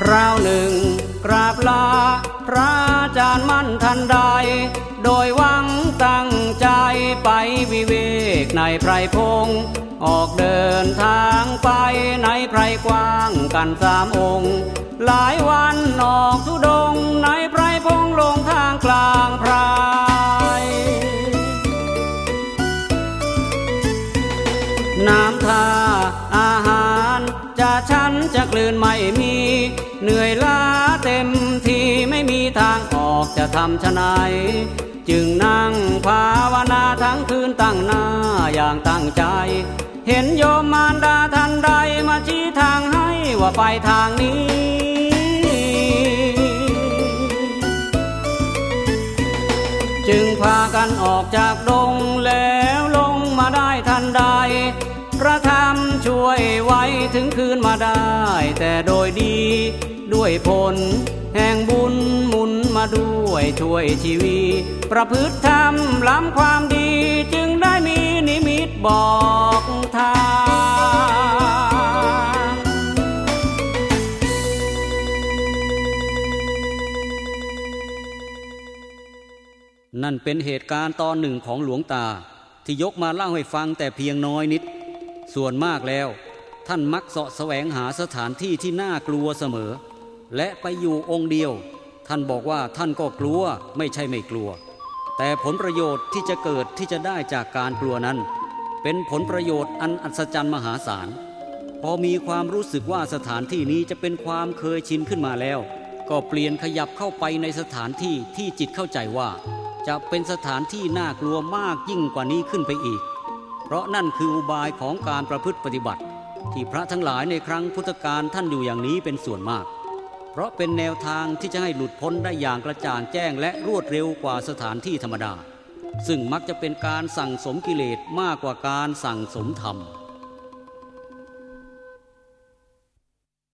คราวหนึ่ง กราบลา พระอาจารย์มั่นทันใด โดยหวังตั้งใจไปวิเวกในไพรพง ออกเดินทางไปในไพรกว้างกันสามองค์ หลายวันออกทุดงในไพรพงลงทางกลางไพรน้ำท่า ฉันจะกลืนไม่มี เหนื่อยล้าเต็มทีไม่มีทางออกจะทำชะไหนจึงนั่งภาวนาทั้งคืนตั้งหน้าอย่างตั้งใจ เห็นโยมมารดาทันใดมาชี้ทางให้ว่าไปทางนี้จึงพากันออกจากดงแล้วลงมาได้ทันใด พระธรรมช่วยไว้ถึงคืนมาได้ แต่โดยดีด้วยผล แห่งบุญมุนมาด้วยช่วยชีวี ประพฤติธรรมล้ำความดีจึงได้มีนิมิตบอกทางนั่นเป็นเหตุการณ์ตอนหนึ่งของหลวงตาที่ยกมาเล่าให้ฟังแต่เพียงน้อยนิด ส่วนมากแล้ว ท่านมักเสาะแสวงหาสถานที่ที่น่ากลัวเสมอ และไปอยู่องค์เดียว ท่านบอกว่าท่านก็กลัวไม่ใช่ไม่กลัว แต่ผลประโยชน์ที่จะเกิดที่จะได้จากการกลัวนั้น เป็นผลประโยชน์อันอัศจรรย์มหาศาลพอมีความรู้สึกว่าสถานที่นี้จะเป็นความเคยชินขึ้นมาแล้ว ก็เปลี่ยนขยับเข้าไปในสถานที่ที่จิตเข้าใจว่า จะเป็นสถานที่น่ากลัวมากยิ่งกว่านี้ขึ้นไปอีก เพราะนั่นคืออุบายของการประพฤติปฏิบัติ ที่พระทั้งหลายในครั้งพุทธกาลท่านอยู่อย่างนี้เป็นส่วนมาก เพราะเป็นแนวทางที่จะให้หลุดพ้นได้อย่างกระจ่างแจ้งและรวดเร็วกว่าสถานที่ธรรมดา ซึ่งมักจะเป็นการสั่งสมกิเลสมากกว่าการสั่งสมธรรม